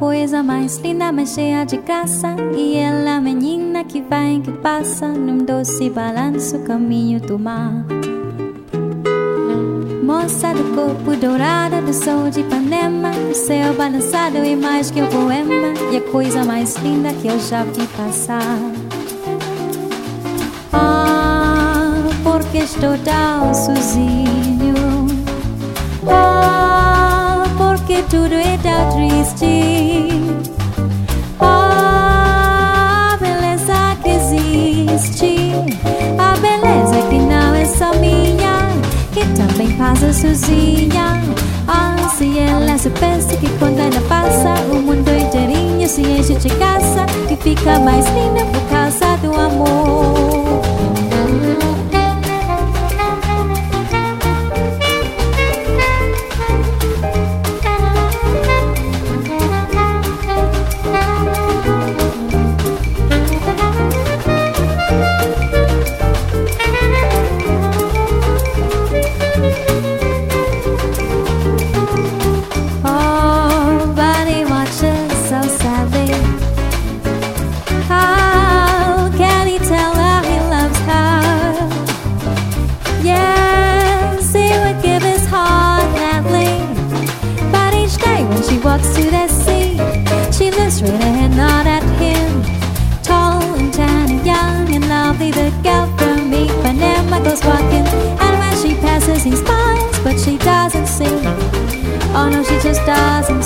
coisa mais linda, mais cheia de graça. E ela, menina que vai que passa, num doce balanço, caminho do mar. Moça do corpo dourado do sol de Ipanema, o céu balançado e mais que um poema, e a coisa mais linda que eu já vi passar. Ah, porque estou tão sozinho. Ah, porque tudo é tão triste. Sozinha. Ah, se ela soubesse que quando ela passa, o mundo inteirinho se enche de graça, que fica mais linda por causa do amor. Walks to the sea, she looks straight ahead, not at him. Tall and tan and young and lovely, the girl from Ipanema goes walking. And when she passes, he smiles, but she doesn't see. Oh no, she just doesn't